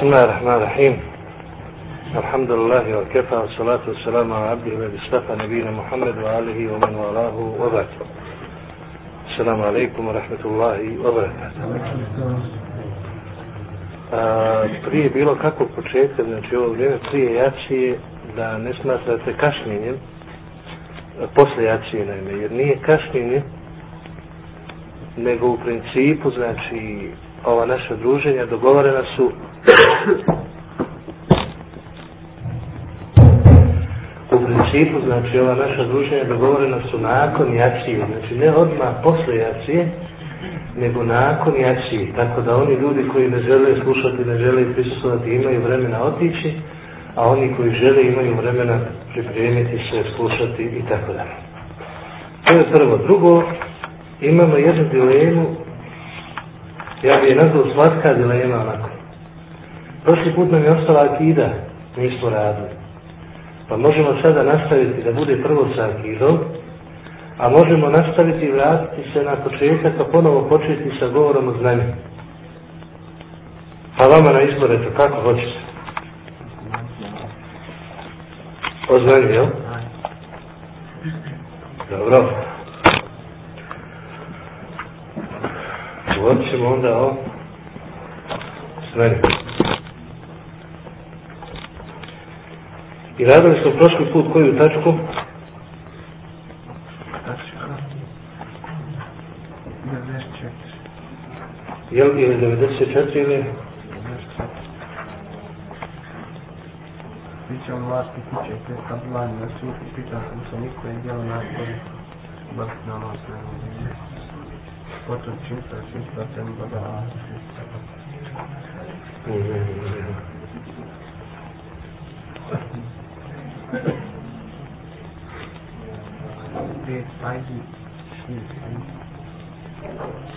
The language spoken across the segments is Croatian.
بسم الله الرحمن الرحيم الحمد لله وكفى والصلاة والسلام على عبده الذي اصطفى نبينا محمد وآله ومن والاه وبعد السلام عليكم ورحمة الله وبركاته A, prije bilo kakvog početka, znači ovo vrijeme prije jacije, da ne smatrate kašnjenjem, posle jacije naime, jer nije kašnjenje, nego u principu, znači, ova naša druženja dogovorena su u principu, znači ova naša druženja dogovorena su nakon jacije, znači ne odmah posle jacije, nego nakon jacije, tako da oni ljudi koji ne žele slušati, ne žele prisustovati, imaju vremena otići, a oni koji žele imaju vremena pripremiti se, slušati i tako dalje. To je prvo. Drugo, imamo jednu dilemu, ja bi je nazvao slatka dilema onako. Prošli put nam je ostala akida, nismo radili. Pa možemo sada nastaviti da bude prvo sa akidom, a možemo nastaviti i vratiti se na početak, pa ponovo početi sa govorom o znanju. Pa vama na izbor, eto, kako hoćete? O znanju, jel? Dobro. Govorit ćemo onda o znanju. I radili smo prošli put koju tačku? Je li ili 94 ili? Biće on vlasti kuće, te kablani na sud, pitao sam se niko je djelo napori, baš na ono Foto cinta sista tembaga sista. Page 5, sheet 8.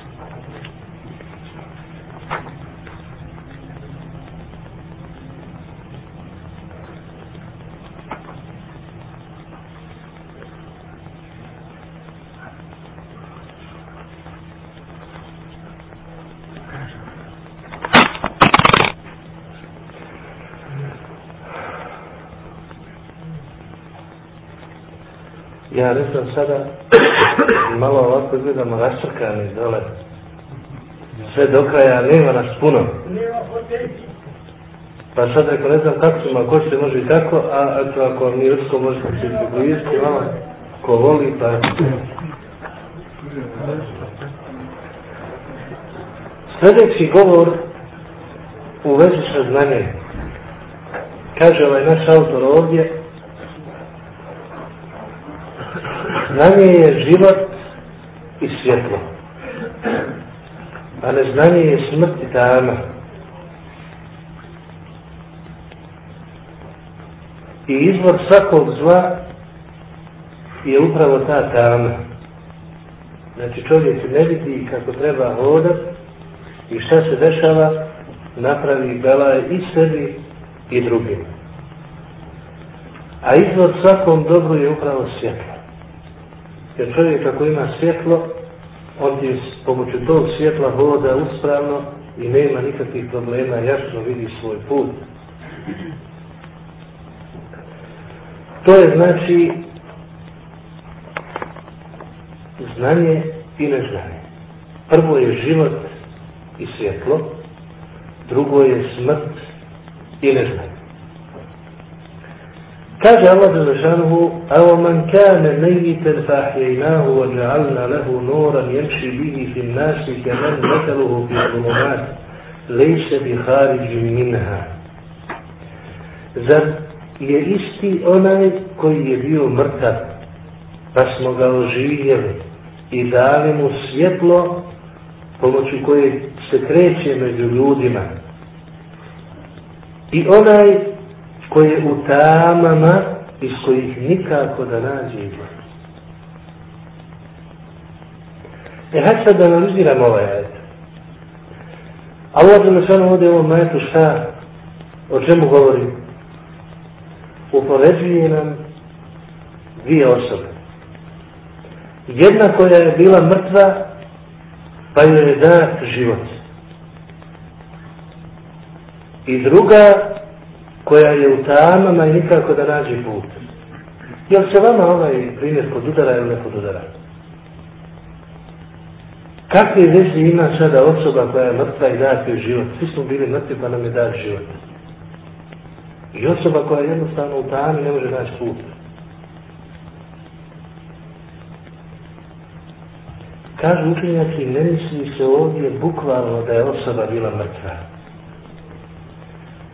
Ja ne znam sada, malo ovako izgledamo rastrkani dole. Sve do kraja, nema nas puno. Pa sad ako ne znam kako ćemo, ako se može i tako, a eto ako vam nije usko možete se približiti malo, ko voli, pa... Sljedeći govor u vezi sa znanjem. Kaže ovaj naš autor ovdje, Znanje je život i svjetlo. A neznanje je smrt i tama. I izvor svakog zla je upravo ta tama. Znači čovjek ne vidi kako treba hodat i šta se dešava, napravi belaje i sebi i drugim. A izvor svakom dobru je upravo svjetlo. Jer čovjek ako ima svjetlo, on ti pomoću tog svjetla hoda uspravno i nema nikakvih problema, jasno vidi svoj put. To je znači znanje i neznanje. Prvo je život i svjetlo, drugo je smrt i neznanje. Kaže Allah Đelešanuhu, Evo man kane mejiten fa ahjejnahu wa ja'alna lehu noran jemši bihi fin nasi kemen meteluhu fi zulumat, lejse bi hariđim minha. Zar je isti onaj koji je bio mrtav, pa smo ga oživjeli i dali mu svjetlo pomoću koje se kreće među ljudima. I onaj koji je u tamama iz kojih nikako da nađe izlaz. E, hajde sad da analiziramo ovaj ajet. Allah Đelešanu ovdje u ovom ajetu šta, o čemu govori? Upoređuje nam dvije osobe. Jedna koja je bila mrtva, pa joj je dat život. I druga koja je u tamama i nikako da nađe put. Jel se vama ovaj primjer podudara ili ne podudara? Kakve veze ima sada osoba koja je mrtva i dati u život? Svi smo bili mrtvi pa nam je dat život. I osoba koja je jednostavno u tami ne može naći put. Kažu učenjaci, ne misli se ovdje bukvalno da je osoba bila mrtva.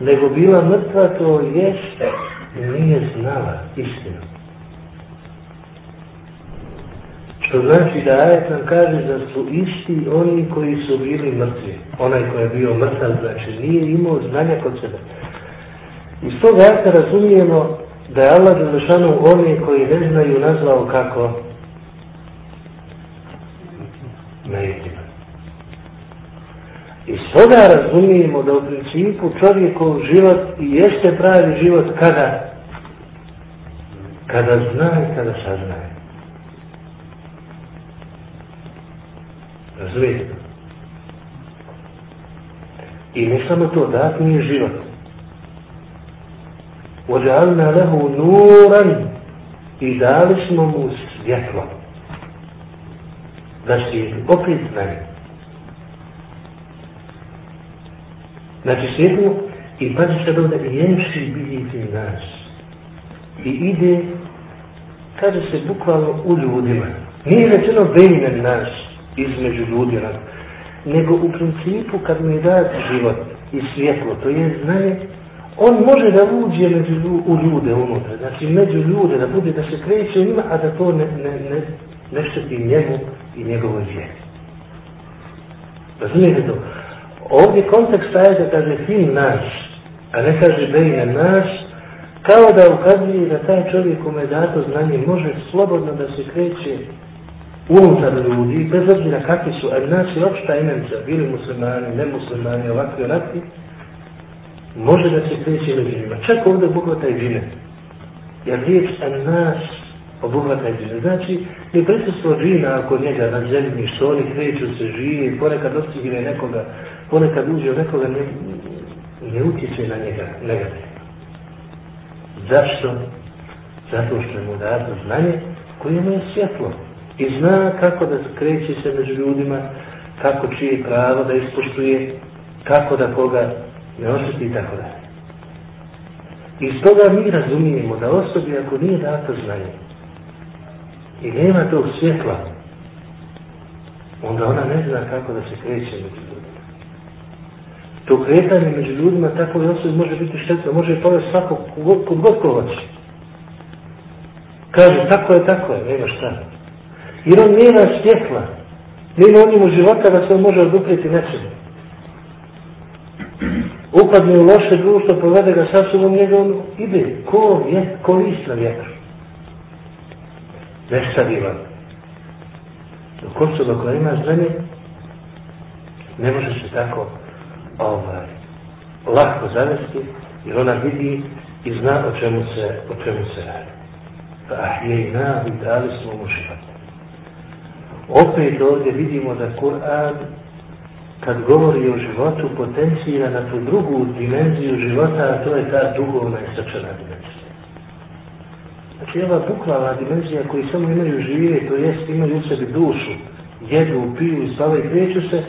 Nego bila mrtva to jest nije znala istinu. Što znači da ajet nam kaže da su isti oni koji su bili mrtvi. Onaj koji je bio mrtav, znači nije imao znanja kod sebe. Iz toga ajeta razumijemo da je Allah Đelešanu oni koji ne znaju nazvao kako mejitima. I sada razumijemo da u principu čovjekov život i jeste pravi život kada? Kada zna i kada saznaje. Razumijete? I ne samo to, dat nije život. Ođalna lehu nuran i dali smo mu svjetlo. Da si opet znaje. Znači svjetlo i pazi se da i jemši vidjeti nas. I ide, kaže se bukvalno u ljudima. Nije rečeno bejne nas, između ljudi, nego u principu kad mi da život i svjetlo, to je znanje, on može da uđe među, u ljude unutra, znači među ljude, da bude, da se kreće u njima, a da to ne, ne, ne, ne šteti njemu i njegovoj vjeri. Razumijete to? Ovdje kontekst staje da kaže fin naš, a ne kaže bejne naš, kao da ukazuje da taj čovjek kome dato znanje može slobodno da se kreće unutar ljudi, bez obzira kakvi su, ali nas je opšta imenca, bili muslimani, nemuslimani, ovakvi, onakvi, može da se kreće među njima. Čak ovdje obuhvata i džine. Jer riječ nas obuhvata i džine. Znači, ne prisustvo džina ako njega na zemlji, što oni kreću se, živi, ponekad dostigne nekoga, ponekad uđe u nekoga, ne, ne utječe na njega negativno. Zašto? Zato što je mu dato znanje koje mu je svjetlo i zna kako da kreće se među ljudima, kako čije pravo da ispoštuje, kako da koga ne osjeti i tako dalje. Iz toga mi razumijemo da osobi ako nije dato znanje i nema tog svjetla, onda ona ne zna kako da se kreće među ljudima. To kretanje među ljudima takvoj osobi može biti štetno, može povesti svako kod god hoće. Kaže, tako je, tako je, nema šta. Jer on nema svjetla. Nema u njemu života da se on može oduprijeti nečemu. Upadne u loše društvo, povede ga sa sobom, njega on ide. Ko je, ko list na vjetru. Nestabilan. Dok osoba koja ima ne može se tako ovaj, lahko zavesti, jer ona vidi i zna o čemu se, o čemu se radi. Pa je i na, i dali smo mu život. Opet ovdje vidimo da Kur'an kad govori o životu potencira na tu drugu dimenziju života, a to je ta duhovna i srčana dimenzija. Znači ova bukvalna dimenzija koji samo imaju žive, to jest imaju u sebi dušu, jedu, piju, spavaju, kreću se,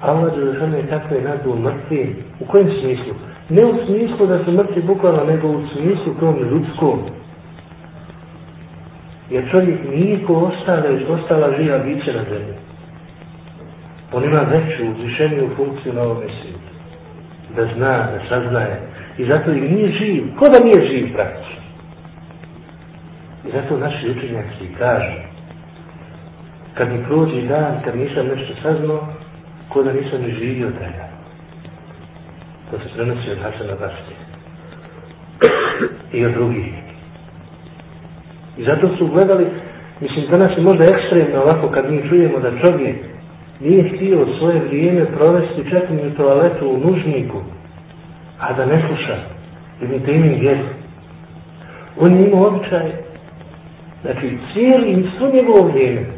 Allah Đelešanu je tako je nazvao mrtvi. U kojem smislu? Ne u smislu da su mrtvi bukvalno, nego u smislu tom ljudskom. Jer čovjek nije ko ostale, ostala živa biće na zemlji. On ima veću, uzvišeniju funkciju na ovom svijetu. Da zna, da saznaje. I zato i nije živ. Ko da nije živ praktično? I zato naši učenjaci kažu kad mi prođe dan, kad nisam nešto saznao, ko da nisam ni živio taj dan. To se prenosi od Hasana Basri. I od drugih. I zato su gledali, mislim, danas je možda ekstremno ovako kad mi čujemo da čovjek nije htio svoje vrijeme provesti čak u toaletu u nužniku, a da ne sluša, mi temi vjeru. On je imao običaj, znači cijeli, svo njegovo vrijeme,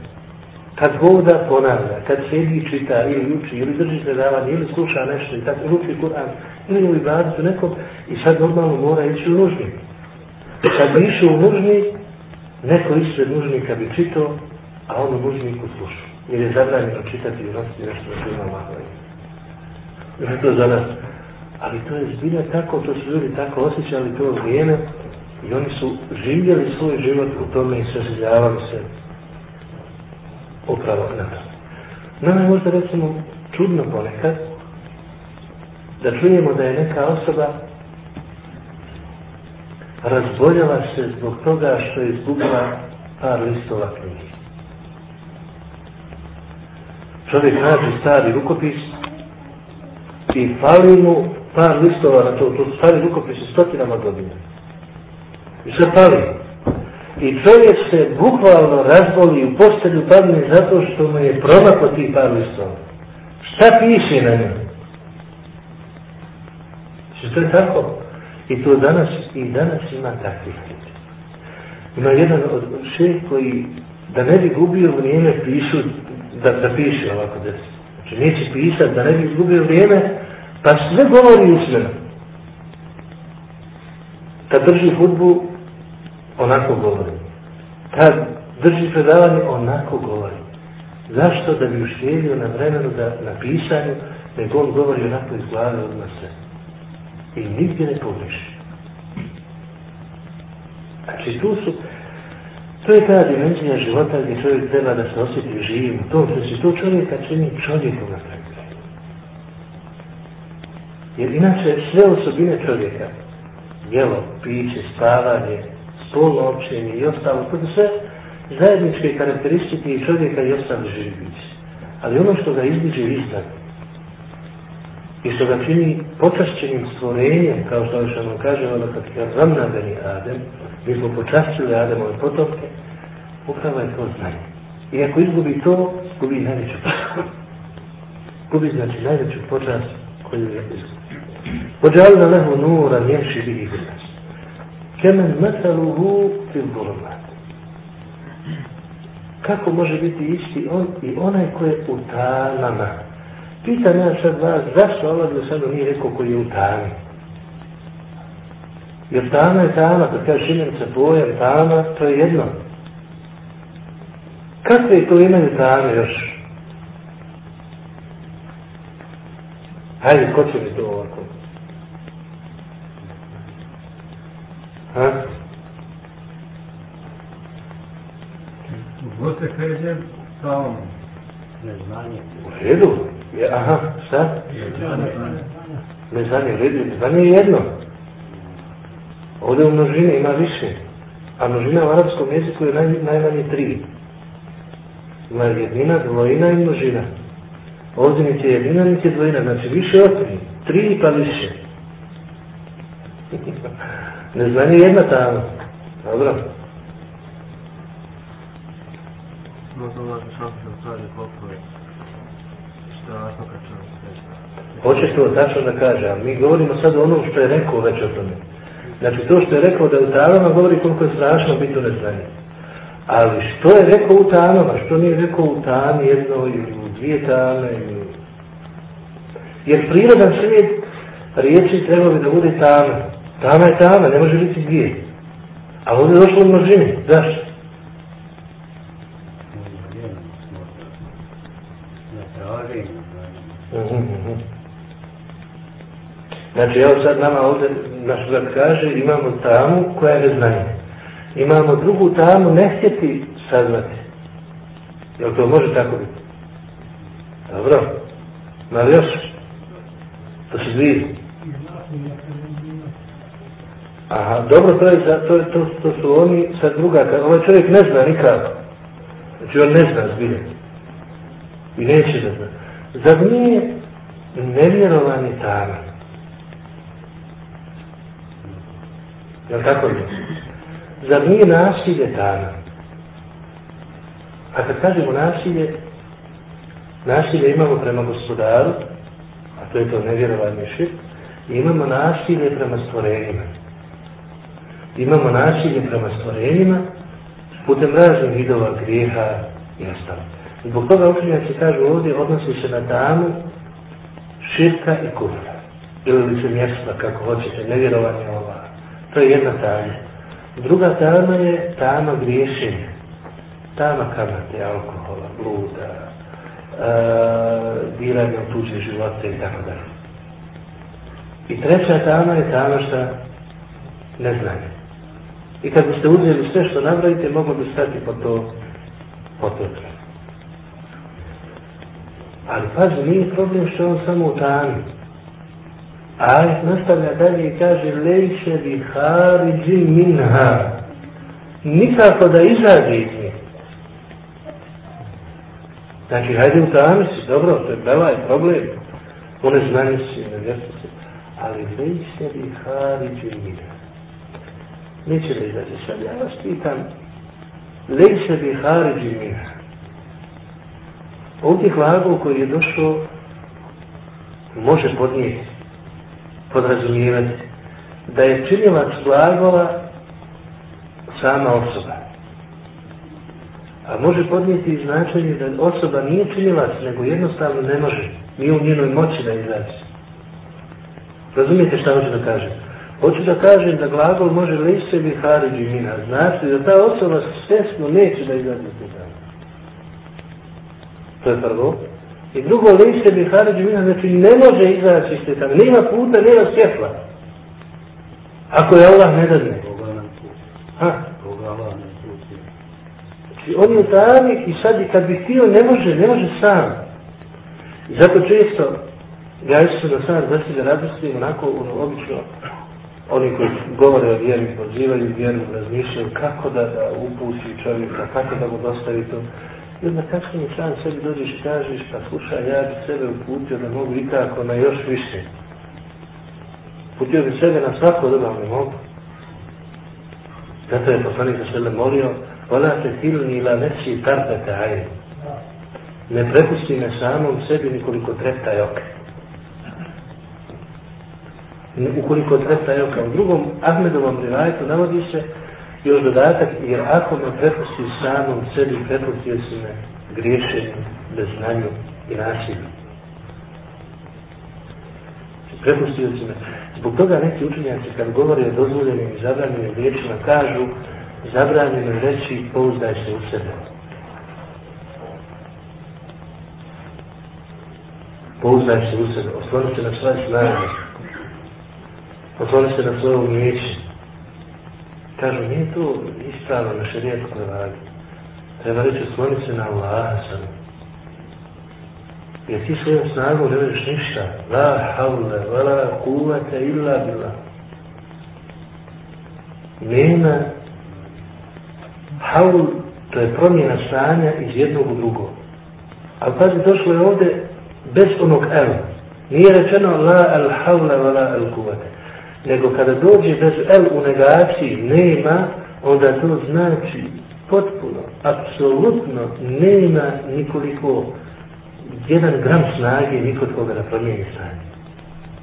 kad voda ponavlja, kad sjedi čita ili uči, ili drži predavanje, ili sluša nešto i tako, uči Kur'an, ili u ibadicu nekom, i sad normalno mora ići u nužni. Kad bi išao u nužni, neko ispred nužnika bi čitao, a on u nužniku sluša. Jer je zabranjeno čitati i nositi nešto svima mahove. Jer to za nas. Ali to je zbilja tako, to su ljudi tako osjećali to vrijeme i oni su živjeli svoj život u tome i saživljavali se upravo na to. Nama je možda recimo čudno ponekad da čujemo da je neka osoba razboljela se zbog toga što je izgubila par listova knjige. Čovjek nađe stari rukopis i fali mu par listova na to, to stari rukopisi stotinama godina. I sve pali. I čovjek se bukvalno razboli u postelju padne zato što mu je promaklo tih par listova. Šta piše na njoj? Što je tako? I to danas, i danas ima takvih Ima jedan od šeh koji, da ne bi gubio vrijeme, pišu, da, da piše ovako da Znači, neće pisati, da ne bi izgubio vrijeme, pa sve govori usmeno. Kad drži hudbu, onako govori. Kad drži predavanje, onako govori. Zašto? Da bi uštedio na vremenu da na pisanju, nego on govori onako iz glave odmah se. I nigdje ne pogreši. Znači tu su, to je ta dimenzija života gdje čovjek treba da se osjeti živim. To što se to čovjeka čini čovjekom na. Jer inače sve osobine čovjeka, jelo, piće, spavanje, spolno općenje i ostalo, to sve zajedničke karakteristike i čovjeka i ostali živi biće. Ali ono što ga izdiže iznad i što ga čini počašćenim stvorenjem, kao što još vam kaže, ono kad ga zamnadeni Adem, mi smo počašćili Ademove potomke, upravo je to znanje. I ako izgubi to, gubi najveću počast. Gubi znači najveću počast koju je izgubi. Pođalna lehu nura njenši bihi gledaš. Kemen mesaluhu fil. Kako može biti isti on i onaj koji je u tanama? Pitam ja sad vas, zašto Allah sada nije rekao koji je u tami? Jer tama je tama, kad kaže imenica pojam tama, to je jedno. Kakve to imaju tame još? Hajde, ko će mi to ovako? Ha? Kaže pravom. Neznanje. U redu. Je, aha, šta? Neznanje, u redu. Neznanje je jedno. Ovdje u množini ima više. A množina u arapskom jeziku je naj, najmanje tri. Ima jednina, dvojina i množina. Ovdje niti je jednina, niti je dvojina. Znači više od tri. Tri pa više. Neznanje je jedna tamo. Dobro. Možda Allah šansu da kaže koliko je strašno kad čovjek Hoće to tačno da kaže, a mi govorimo sad o onom što je rekao već o tome. Znači to što je rekao da u tamama govori koliko je strašno biti u neznanju. Ali što je rekao u tamama, što nije rekao u tami jedno ili u dvije tame ili... Jer prirodan svijet riječi treba bi da bude tama. Tama je tama, ne može biti dvije. A ovdje je došlo u množini. Zašto? Znači, evo sad nama ovdje, naš brat kaže, imamo tamu koja je neznanje. Imamo drugu tamu ne htjeti saznati. Jel to može tako biti? Dobro. Ma još? To su dvije. Aha, dobro, to, je, to, to, to su oni sad druga, ovaj čovjek ne zna nikako. Znači on ne zna zbilje. I neće da zna. Zar nije nevjerovanje tama? Jel tako je? Zar nije nasilje tana? A kad kažemo nasilje, nasilje imamo prema gospodaru, a to je to nevjerovanje šir, i imamo nasilje prema stvorenjima. Imamo nasilje prema stvorenjima putem raznih vidova grijeha i ostalo. Zbog toga učenjaci kažu ovdje odnosi se na damu širka i kufra. Ili li se mjesta, kako hoćete, nevjerovanje ova. To je jedna tama. Druga tama je tama griješenja. Tama kamate, alkohola, bluda, uh, diranja u tuđe živote i tako dalje. I treća tama je tama šta neznanje. I kad biste uzeli sve što napravite, mogu bi stati po to, po to. Ali pazi, nije problem što on samo u tami. Ajet nastavlja dalje i kaže Lejše bi hariđi minha. Nikako da izađe iz nje. Znači, hajde u tami si, dobro, to je bela je problem. U neznanju si, ne si. Ali lejše bi hariđi minha. Neće da izađe. Sad ja vas pitam, lejše bi hariđi minha. Ovdje glagol koji je došao može podnijeti, podrazumijevati da je činilac glagola sama osoba. A može podnijeti i značenje da osoba nije činilac, nego jednostavno ne može. Nije u njenoj moći da izađe. Razumijete šta hoću da kažem? Hoću da kažem da glagol može li sebi hariđi mina. Znači da ta osoba svesno neće da izađe iz to je prvo. I drugo, lice bi Haridži mina, znači ne može izaći iz te tamo. Nema puta, nema svjetla. Ako je Allah ne dadne. Ha? Znači on je u tami i sad i kad bi htio ne može, ne može sam. I zato često ja isto da sad sebe razmislim onako ono, obično oni koji govore o vjeri, pozivaju vjeru, razmišljaju kako da, da upusti čovjeka, kako da mu dostavi to. I onda kasnije sam sebi dođeš i kažeš, pa slušaj, ja bi sebe uputio da mogu ikako na još više. Uputio bi sebe na svako dobro, ne mogu. Zato je poslanik sebe molio, Ola te tilni ila nesi tarpete ajde. Ne prepusti me samom sebi nikoliko trepta oka. Ukoliko trepta oka. U drugom Ahmedovom rivajetu navodi se još dodatak, jer ako me prepusti samom sebi, prepustio si me griješenju, beznanju i nasilju. Prepustio si me. Zbog toga neki učenjaci kad govore o dozvoljenim i zabranjenim riječima kažu zabranjeno reći pouzdaj se u sebe. Pouzdaj se u sebe, osloni se na svoje snage, osloni se na svoje umijeće, Kažu, nije to ispravno na šarijetskoj vagi. Treba reći, sloni se na Allaha sam. Jer ti svojom snagom ne veš ništa. La havle, la kuvate illa bila. Nema haul, to je promjena stanja iz jednog u drugo. Ali pazi, došlo je ovdje bez onog el. Nije rečeno la al havle, la al kuvate nego kada dođe bez el u negaciji nema, onda to znači potpuno, apsolutno nema nikoliko jedan gram snage nikod koga da promijeni snage.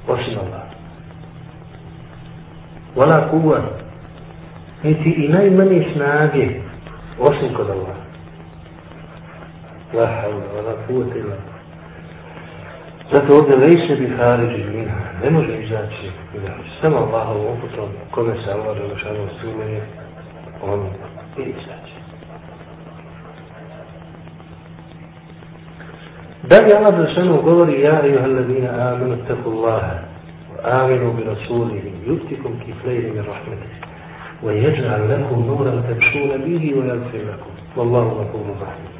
Osim Allah. Vala kuva. Niti i najmanje snage osim kod Allah. La havla, vala kuva Zato ovdje lejse bi hariđi minha, ne može izaći samo Allahovom uputom, kome se Allah Želešanu sumeni, on i izaći. Dalje Allah Želešanu govori, ja i ladina amenu taku Allaha, amenu bi rasulihi, yutikum kiflejni min rahmetihi, ويجعل لكم نورا تمشون به ويغفر لكم والله غفور رحيم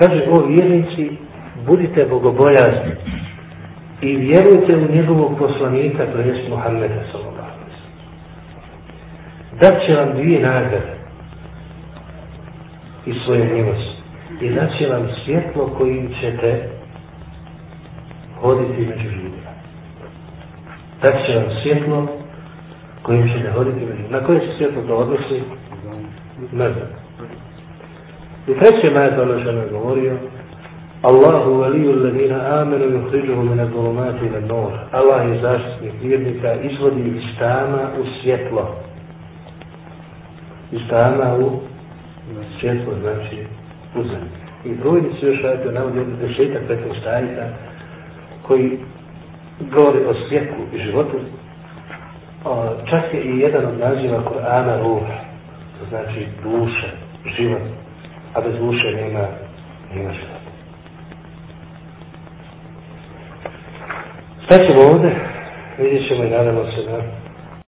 kaže o vjernici budite bogobojazni i vjerujte u njegovog poslanika, to jest Muhammeda sallallahu Dat će vam dvije nagrade i svoje milosti. I dat će vam svjetlo kojim ćete hoditi među ljudima. Dat će vam svjetlo kojim ćete hoditi među ljudima. Na koje se svjetlo to odnosi? Mrzak. I treće majet ono što je govorio, Allahu veliju ladina amenu yuhriđuhu min adolumati ila nur. Allah je zaštitnik vjernika, izvodi iz tama u svjetlo. Iz tama u svjetlo, znači u zemlji. I brojni su još ajte navodi od dešetak petog koji govori o svjetlu i životu. O, čak je i jedan od naziva Korana ruh, znači duša, život, a bez duše nema, nema što. Sad ćemo ovdje, vidjet ćemo i nadamo se da